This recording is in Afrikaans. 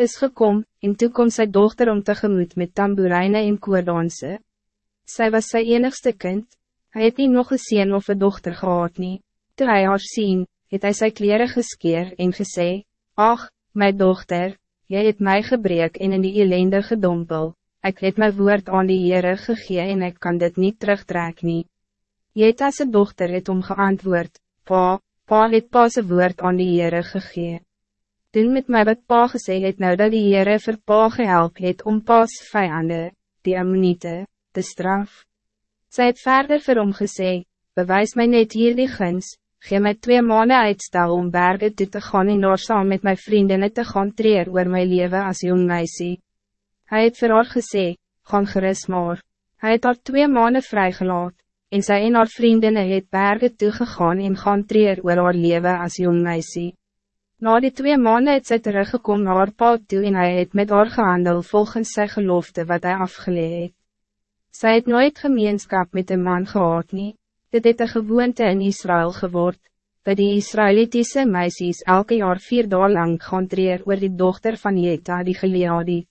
is gekom, en toe kom sy dochter om tegemoet met tamboerijnen en koordanse. Sy was sy enigste kind, hij het nie nog een of een dochter gehad nie. Toe hy haar sien, het hy sy kleren geskeer en gesê, Ach, my dochter, jy het my gebreek en in die ellende gedompel, ik het my woord aan die Heere gegee en ik kan dit niet terugtrek nie. Jy het as dochter het om geantwoord, Pa, pa het pa sy woord aan die Heere gegee doen met mij wat pa gesê het nou dat die Heere vir pa gehelp het om pa's vijanden, die ammonite, te straf. Zij het verder vir hom gesê, bewys my net hier die guns, gee my twee maanden uitstel om bergen toe te gaan en daar saam met my vriendinnen te gaan treer oor my leven als jong meisie. Hij het vir haar gesê, gaan gerust maar. Hij het haar twee maanden vrygelaat, en sy en haar vriendinnen het bergen toe gegaan en gaan treer oor haar leven als jong meisie. Na die twee maanden het sy teruggekom na haar pa toe en hy het met haar gehandel volgens sy gelofte wat hij afgeleid het. Sy het nooit gemeenskap met een man gehad nie, dit het een gewoonte in Israël geword, dat die Israëlitische meisjes elke jaar vier dagen lang gaan treer oor die dochter van Jeta die Gileadit.